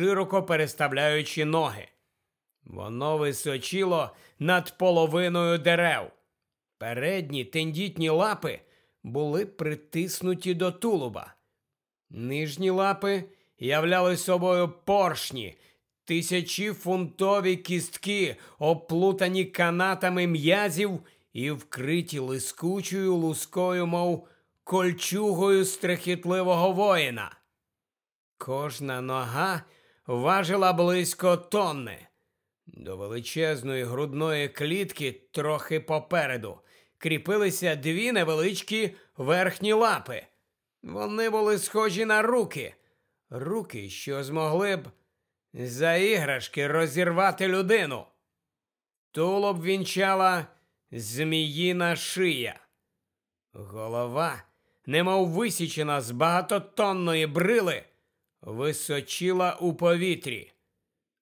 широко переставляючи ноги. Воно височило над половиною дерев. Передні тендітні лапи були притиснуті до тулуба. Нижні лапи являли собою поршні, тисячі фунтові кістки, оплутані канатами м'язів і вкриті лискучою лускою, мов кольчугою страхітливого воїна. Кожна нога важила близько тонни. До величезної грудної клітки трохи попереду кріпилися дві невеличкі верхні лапи. Вони були схожі на руки, руки, що змогли б за іграшки розірвати людину. Тулуб вінчала зміїна шия. Голова, немов висічена з багатотонної брили, височила у повітрі.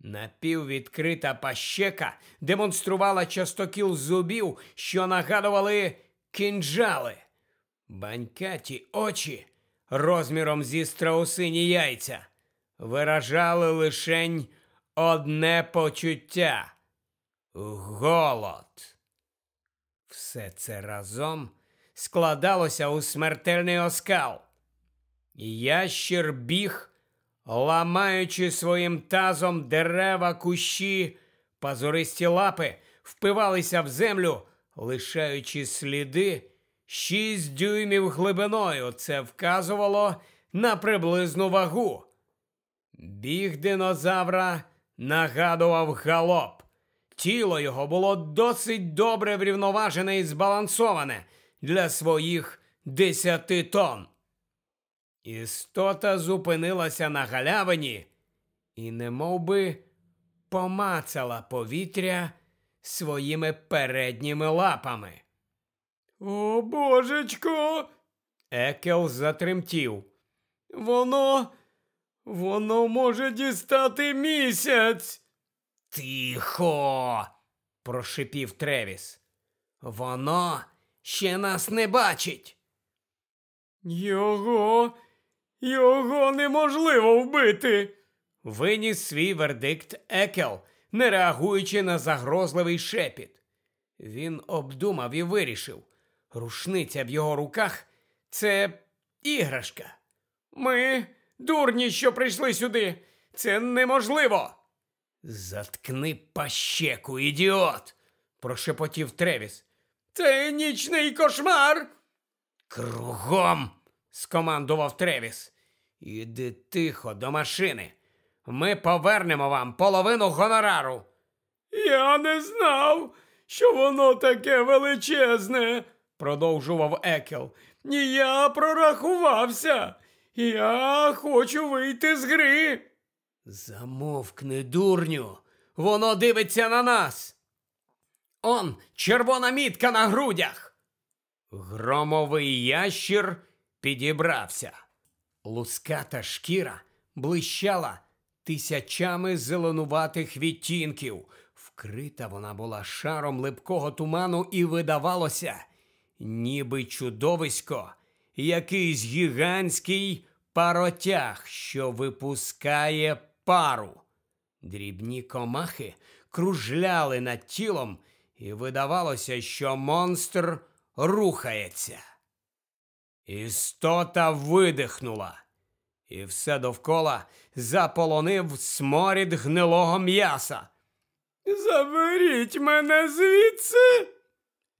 Напіввідкрита пащека демонструвала частокіл зубів, що нагадували кинджали. Банькаті очі розміром зі страусині яйця виражали лишень одне почуття голод. Все це разом складалося у смертельний оскал. Ящір біг, ламаючи своїм тазом дерева кущі, пазуристі лапи впивалися в землю, лишаючи сліди шість дюймів глибиною. Це вказувало на приблизну вагу. Біг динозавра нагадував галоп. Тіло його було досить добре врівноважене і збалансоване для своїх десяти тонн. Істота зупинилася на галявині і немов би помацала повітря своїми передніми лапами. О, божечко. Екел затремтів. Воно, воно може дістати місяць. Тихо, прошипів Тревіс. Воно ще нас не бачить. Його, його неможливо вбити. Виніс свій вердикт Екел, не реагуючи на загрозливий шепіт. Він обдумав і вирішив. Рушниця в його руках це іграшка. Ми дурні, що прийшли сюди. Це неможливо. Заткни пащеку, ідіот, прошепотів Тревіс. Це нічний кошмар. Кругом, скомандував Тревіс. Іди тихо до машини. Ми повернемо вам половину гонорару. Я не знав, що воно таке величезне, продовжував Екел. Я прорахувався. Я хочу вийти з гри. Замовкни, дурню. Воно дивиться на нас. Он червона мітка на грудях. Громовий ящір підібрався. Луската шкіра блищала тисячами зеленуватих відтінків. Вкрита вона була шаром липкого туману, і видавалося, ніби чудовисько, якийсь гігантський паротяг, що випускає пару. Дрібні комахи кружляли над тілом, і видавалося, що монстр рухається. Істота видихнула, і все довкола заполонив сморід гнилого м'яса. Заберіть мене звідси.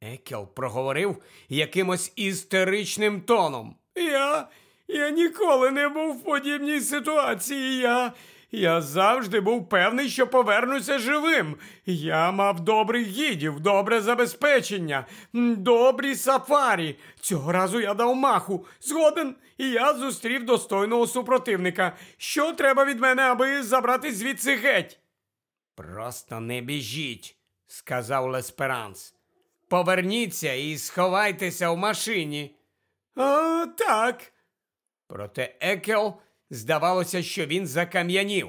Екел проговорив якимось істеричним тоном. Я я ніколи не був в подібній ситуації. Я я завжди був певний, що повернуся живим. Я мав добрих гідів, добре забезпечення, добрі сафарі. Цього разу я дав маху. Згоден, і я зустрів достойного супротивника. Що треба від мене, аби забрати звідси геть? Просто не біжіть, сказав Лесперанс. Поверніться і сховайтеся в машині. А, так. Проте Екел здавалося, що він закам'янів.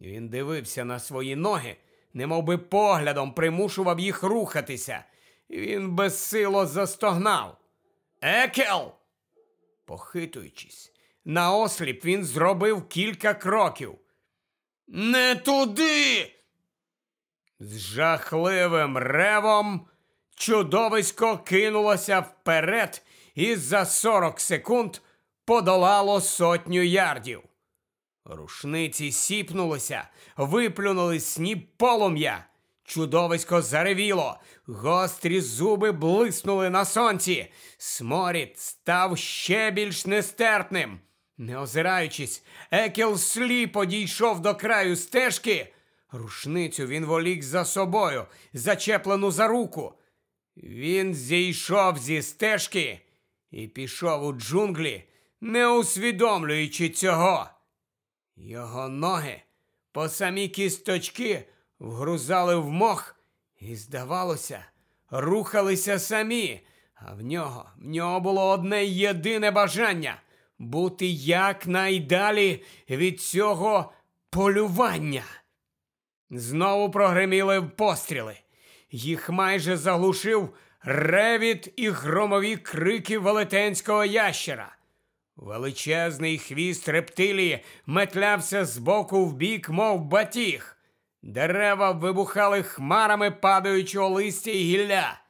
Він дивився на свої ноги, немов би поглядом примушував їх рухатися. Він безсило застогнав. Екел. Похитуючись, наосліп він зробив кілька кроків. Не туди. З жахливим ревом чудовисько кинулося вперед і за 40 секунд подолало сотню ярдів. Рушниці сіпнулися, виплюнули сніп полум'я. Чудовисько заревіло, гострі зуби блиснули на сонці. Сморід став ще більш нестерпним. Не озираючись, Екел сліпо дійшов до краю стежки. Рушницю він волік за собою, зачеплену за руку. Він зійшов зі стежки і пішов у джунглі, не усвідомлюючи цього. Його ноги по самі кісточки вгрузали в мох і, здавалося, рухалися самі, а в нього в нього було одне єдине бажання бути якнайдалі від цього полювання. Знову прогреміли постріли. Їх майже заглушив ревіт і громові крики велетенського ящера. Величезний хвіст рептилії метлявся з боку в бік, мов батіг. Дерева вибухали хмарами падаючого листя і гілля.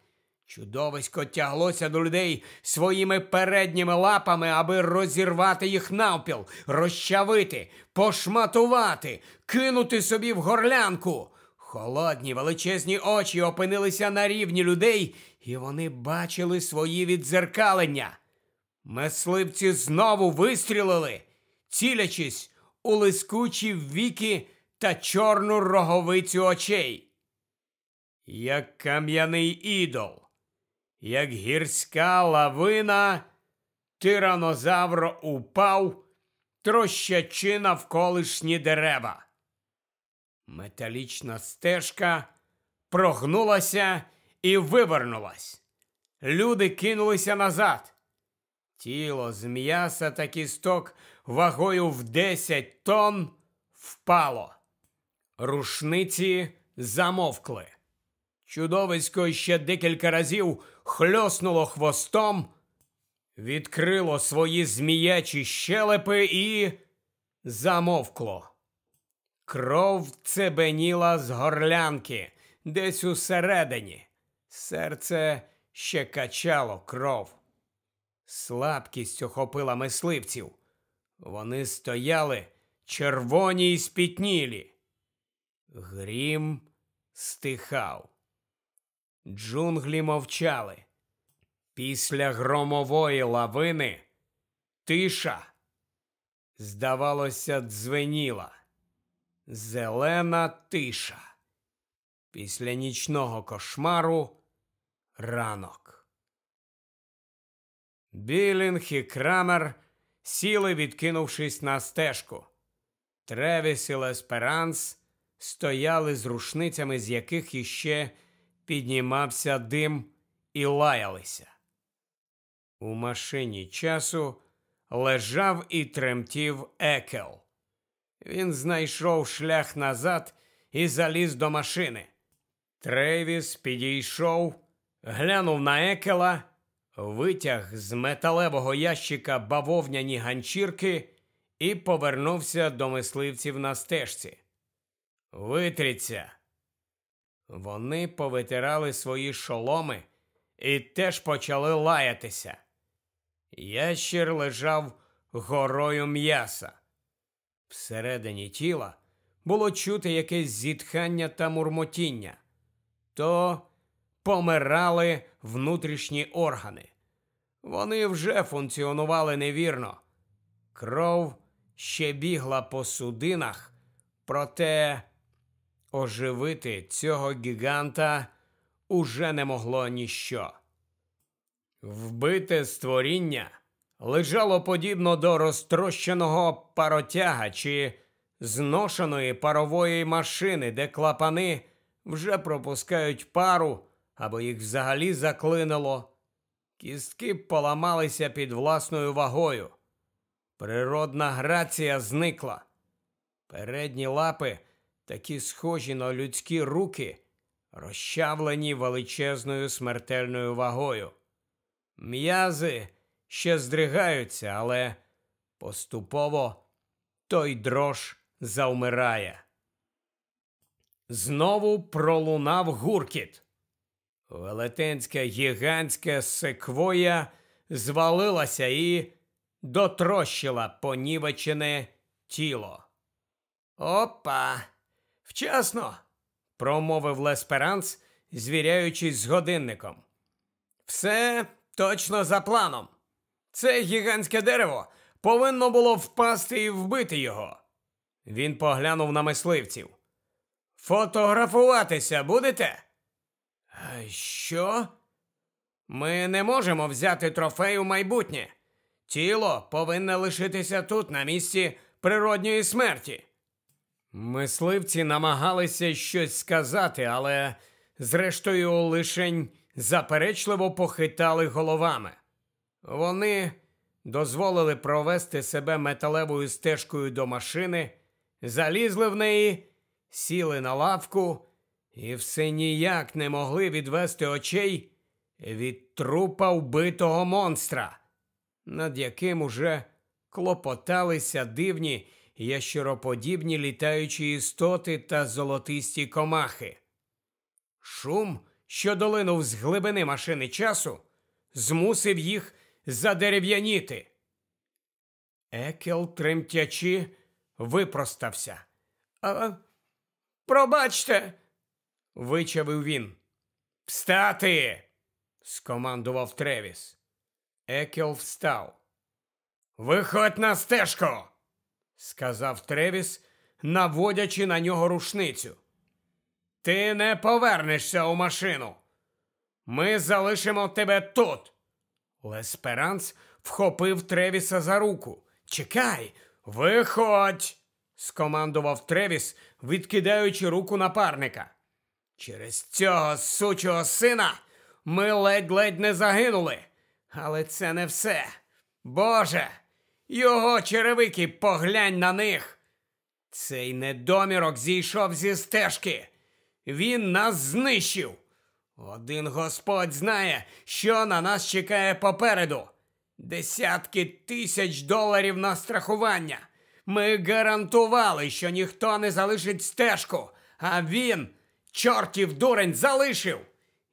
Чудовисько тяглося до людей своїми передніми лапами, аби розірвати їх навпіл, розчавити, пошматувати, кинути собі в горлянку. Холодні величезні очі опинилися на рівні людей, і вони бачили свої відзеркалення. Мисливці знову вистрілили, цілячись у лискучі віки та чорну роговицю очей. Як кам'яний ідол, як гірська лавина, тиранозавр упав, трощачи навколишні дерева. Металічна стежка прогнулася і вивернулась. Люди кинулися назад. Тіло з м'яса та кісток вагою в 10 тонн впало. Рушниці замовкли. Чудовисько ще декілька разів хльоснуло хвостом, відкрило свої зміячі щелепи і замовкло. Кров цебеніла з горлянки десь усередині. Серце ще качало кров. Слабкість охопила мисливців. Вони стояли червоні й спітнілі. Грім стихав. Джунглі мовчали. Після громової лавини тиша, здавалося, дзвеніла. Зелена тиша. Після нічного кошмару ранок. Білінг і крамер сіли, відкинувшись на стежку. Тревіс і Лесперанс стояли з рушницями, з яких іще піднімався дим і лаялися. У машині часу лежав і тремтів екел. Він знайшов шлях назад і заліз до машини. Тревіс підійшов, глянув на екела, витяг з металевого ящика бавовняні ганчірки і повернувся до мисливців на стежці. Витріться. Вони повитирали свої шоломи і теж почали лаятися. Ящір лежав горою м'яса. Всередині тіла було чути якесь зітхання та мурмотіння. То помирали внутрішні органи. Вони вже функціонували невірно. Кров ще бігла по судинах, проте оживити цього гіганта уже не могло ніщо. Вбите створіння лежало подібно до розтрощеного паротяга чи зношеної парової машини, де клапани вже пропускають пару або їх взагалі заклинило. Кістки поламалися під власною вагою. Природна грація зникла. Передні лапи, такі схожі на людські руки, розчавлені величезною смертельною вагою. М'язи ще здригаються, але поступово той дрож завмирає. знову пролунав гуркіт. Велетенська гігантська секвоя звалилася і дотрощила понівечене тіло. Опа! Вчасно! промовив Лесперанс, звіряючись з годинником. Все точно за планом. Це гігантське дерево повинно було впасти і вбити його. Він поглянув на мисливців. Фотографуватися будете? Що? Ми не можемо взяти трофей у майбутнє. Тіло повинне лишитися тут, на місці природньої смерті. Мисливці намагалися щось сказати, але, зрештою, лишень заперечливо похитали головами. Вони дозволили провести себе металевою стежкою до машини, залізли в неї, сіли на лавку і все ніяк не могли відвести очей від трупа вбитого монстра, над яким уже клопоталися дивні ящероподібні літаючі істоти та золотисті комахи. Шум, що долинув з глибини машини часу, змусив їх задерев'яніти. Екел, тремтячи, випростався. «А, Пробачте, вичавив він. Встати! скомандував Тревіс. Екел встав. Виходь на стежку, сказав Тревіс, наводячи на нього рушницю. Ти не повернешся у машину. Ми залишимо тебе тут. Лесперанс вхопив Тревіса за руку. Чекай, виходь, скомандував Тревіс, відкидаючи руку напарника. Через цього сучого сина ми ледь-ледь не загинули. Але це не все. Боже, його черевики поглянь на них. Цей недомірок зійшов зі стежки. Він нас знищив. Один Господь знає, що на нас чекає попереду. Десятки тисяч доларів на страхування. Ми гарантували, що ніхто не залишить стежку, а він, чортів дурень, залишив.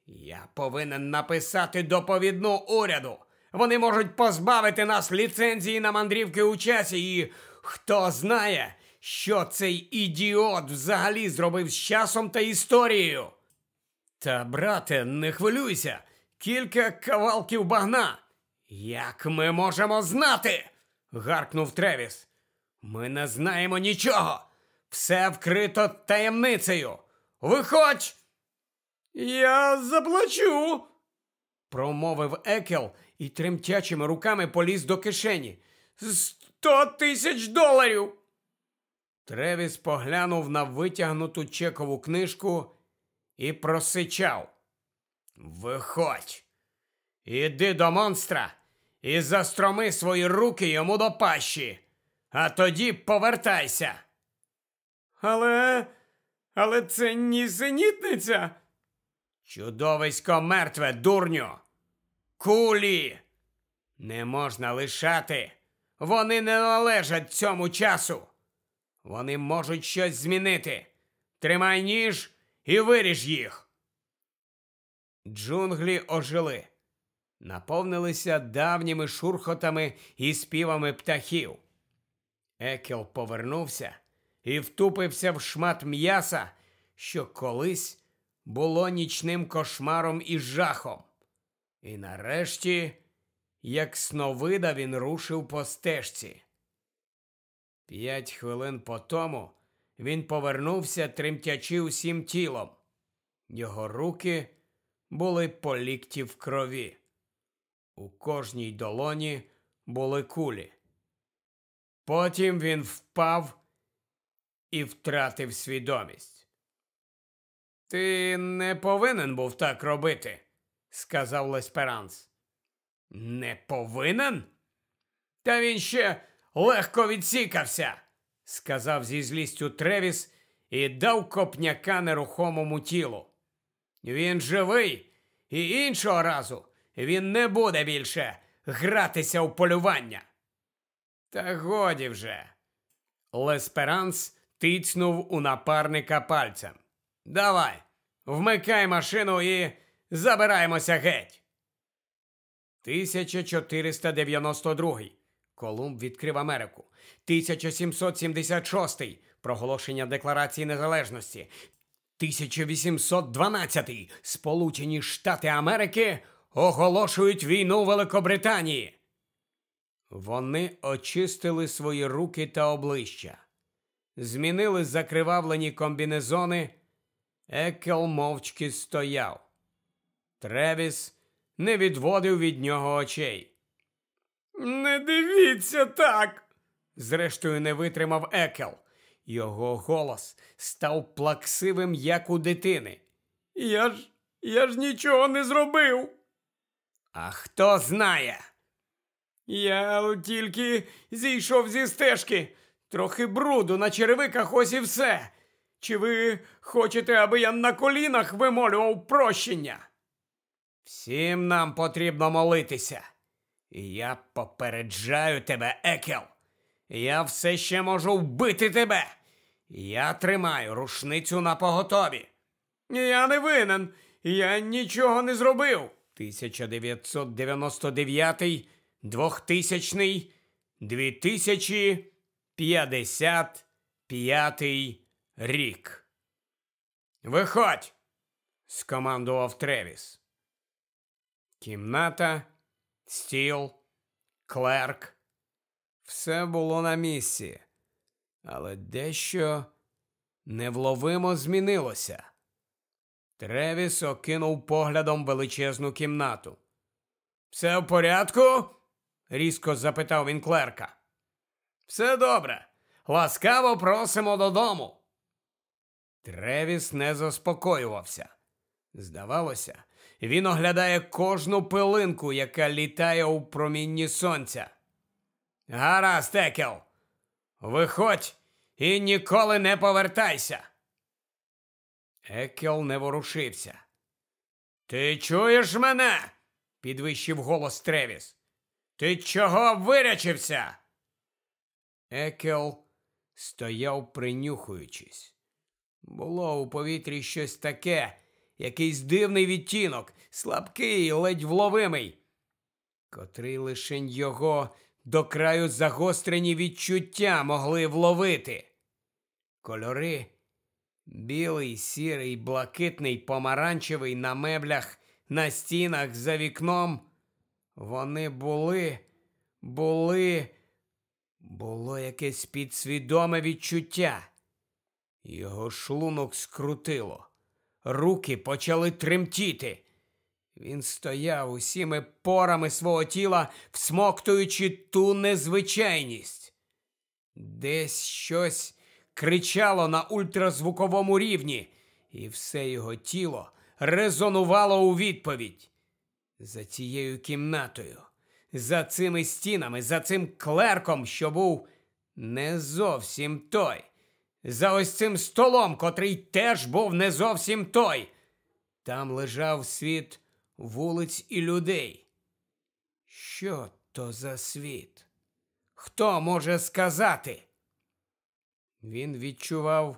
Я повинен написати доповідну уряду. Вони можуть позбавити нас ліцензії на мандрівки у часі, і хто знає, що цей ідіот взагалі зробив з часом та історією. Та, брате, не хвилюйся, кілька кавалків багна. Як ми можемо знати? гаркнув Тревіс. Ми не знаємо нічого. Все вкрито таємницею. Виходь! Я заплачу, промовив Екел і тремтячими руками поліз до кишені. Сто тисяч доларів. Тревіс поглянув на витягнуту чекову книжку і просичав. Виходь, іди до монстра і застроми свої руки йому до пащі, а тоді повертайся. Але, але це нісенітниця. Чудовисько мертве, дурню. Кулі не можна лишати. Вони не належать цьому часу. Вони можуть щось змінити. Тримай ніж і виріж їх. Джунглі ожили, наповнилися давніми шурхотами і співами птахів. Екел повернувся і втупився в шмат м'яса, що колись було нічним кошмаром і жахом. І нарешті, як сновида, він рушив по стежці. П'ять хвилин по тому він повернувся, тремтячи усім тілом. Його руки були по лікті в крові. У кожній долоні були кулі. Потім він впав і втратив свідомість. Ти не повинен був так робити, сказав Лесперанс. Не повинен? Та він ще легко відсікався, сказав зі злістю Тревіс і дав копняка нерухомому тілу. Він живий, і іншого разу він не буде більше гратися у полювання. Та годі вже. Лесперанс тицнув у напарника пальцем. Давай, вмикай машину і забираємося геть. 1492. Колумб відкрив Америку. 1776. Проголошення Декларації Незалежності. 1812. Сполучені Штати Америки оголошують війну Великобританії. Вони очистили свої руки та обличчя, змінили закривавлені комбінезони. Екел мовчки стояв. Тревіс не відводив від нього очей. Не дивіться так. Зрештою, не витримав Екел. Його голос став плаксивим, як у дитини. Я ж я ж нічого не зробив. А хто знає? Я тільки зійшов зі стежки, трохи бруду на черевиках ось і все. Чи ви хочете, аби я на колінах вимолював прощення? Всім нам потрібно молитися. І я попереджаю тебе, Екел. Я все ще можу вбити тебе. Я тримаю рушницю на поготові. Я не винен, я нічого не зробив. 1999, 2000, 2055 рік. Виходь, скомандував Тревіс. Кімната, стіл, клерк. Все було на місці, але дещо невловимо змінилося. Тревіс окинув поглядом величезну кімнату. Все в порядку? різко запитав він клерка. Все добре. Ласкаво просимо додому. Тревіс не заспокоювався. Здавалося, він оглядає кожну пилинку, яка літає у промінні сонця. Гаразд, Екел, виходь і ніколи не повертайся. Екел не ворушився. Ти чуєш мене? підвищив голос Тревіс. Ти чого вирячився? Екел стояв, принюхуючись. Було у повітрі щось таке, якийсь дивний відтінок, слабкий, ледь вловимий, котрий лишень його до краю загострені відчуття могли вловити. Кольори білий, сірий, блакитний, помаранчевий на меблях, на стінах за вікном. Вони були, були, було якесь підсвідоме відчуття. Його шлунок скрутило, руки почали тремтіти. Він стояв усіми порами свого тіла, всмоктуючи ту незвичайність. Десь щось кричало на ультразвуковому рівні, і все його тіло резонувало у відповідь. За цією кімнатою, за цими стінами, за цим клерком, що був не зовсім той, за ось цим столом, котрий теж був не зовсім той. Там лежав світ вулиць і людей. Що то за світ? Хто може сказати? Він відчував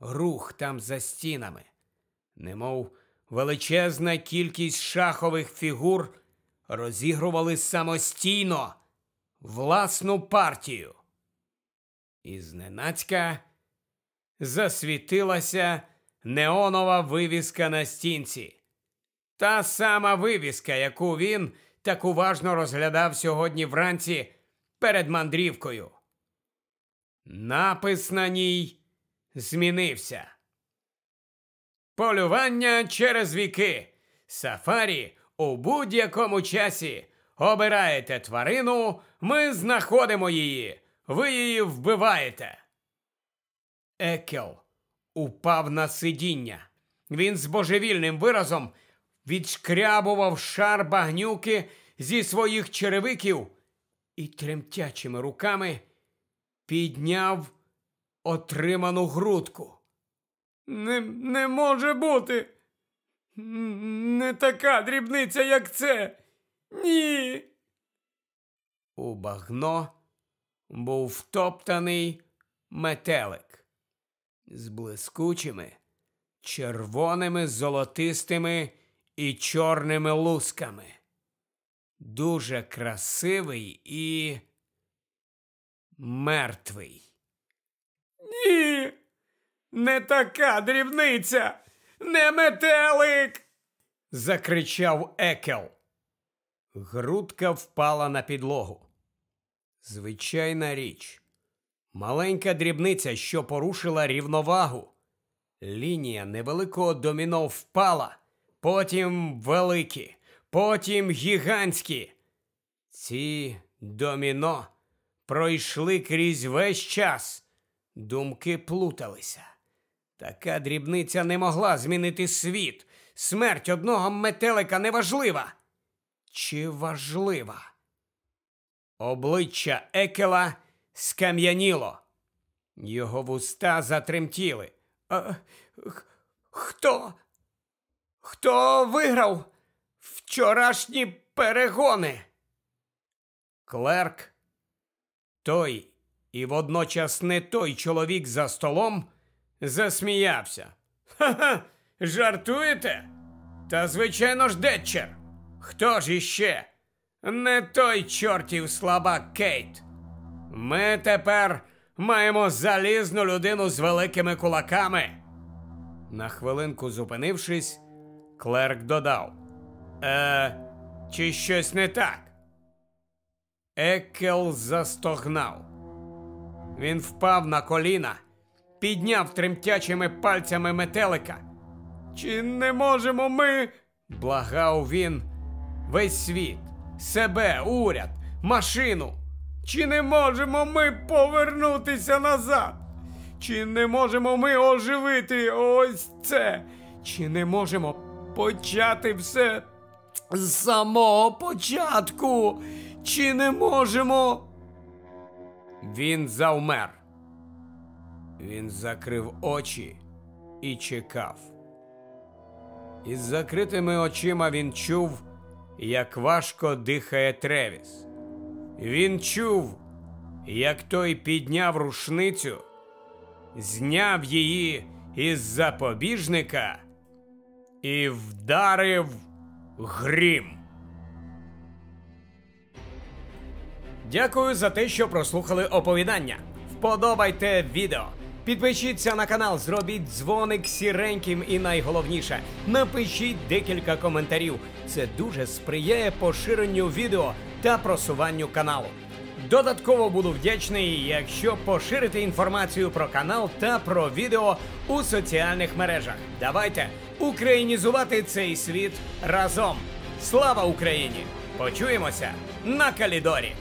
рух там за стінами, немов величезна кількість шахових фігур розігрували самостійно власну партію. І зненацька засвітилася неонова вивіска на стінці. Та сама вивіска, яку він так уважно розглядав сьогодні вранці перед мандрівкою. Напис на ній змінився. Полювання через віки. Сафарі у будь-якому часі. Обираєте тварину, ми знаходимо її. Ви її вбиваєте. Екел упав на сидіння. Він з божевільним виразом відшкрябував шар багнюки зі своїх черевиків і тремтячими руками підняв отриману грудку. Не, не може бути. Не така дрібниця, як це. Ні. У багно був втоптаний метелик з блискучими червоними, золотистими і чорними лусками. Дуже красивий і мертвий. Ні, не така дрібниця, не метелик. закричав Екел. Грудка впала на підлогу. Звичайна річ, маленька дрібниця, що порушила рівновагу. Лінія невеликого доміно впала, потім великі, потім гігантські. Ці доміно пройшли крізь весь час. Думки плуталися. Така дрібниця не могла змінити світ. Смерть одного метелика неважлива. Чи важлива? Обличчя Екела скам'яніло. Його вуста затремтіли. А, Хто? Хто виграв вчорашні перегони? Клерк, той і водночас не той чоловік за столом засміявся. Ха-ха, жартуєте? Та, звичайно ж, Детчер. Хто ж іще? Не той чортів слабак Кейт. Ми тепер маємо залізну людину з великими кулаками. На хвилинку зупинившись, клерк додав: Е, чи щось не так? Екел застогнав. Він впав на коліна, підняв тремтячими пальцями метелика. Чи не можемо ми? благав він весь світ, себе, уряд, машину. Чи не можемо ми повернутися назад? Чи не можемо ми оживити ось це? Чи не можемо почати все з самого початку? Чи не можемо? Він завмер. Він закрив очі і чекав. Із закритими очима він чув, як важко дихає Тревіс. Він чув, як той підняв рушницю, зняв її із запобіжника і вдарив грім. Дякую за те, що прослухали оповідання. Вподобайте відео. Підпишіться на канал, зробіть дзвоник сіреньким і найголовніше, напишіть декілька коментарів. Це дуже сприяє поширенню відео та просуванню каналу. Додатково буду вдячний, якщо поширите інформацію про канал та про відео у соціальних мережах. Давайте українізувати цей світ разом. Слава Україні! Почуємося на Калідорі!